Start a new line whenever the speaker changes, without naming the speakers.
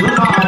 Goodbye.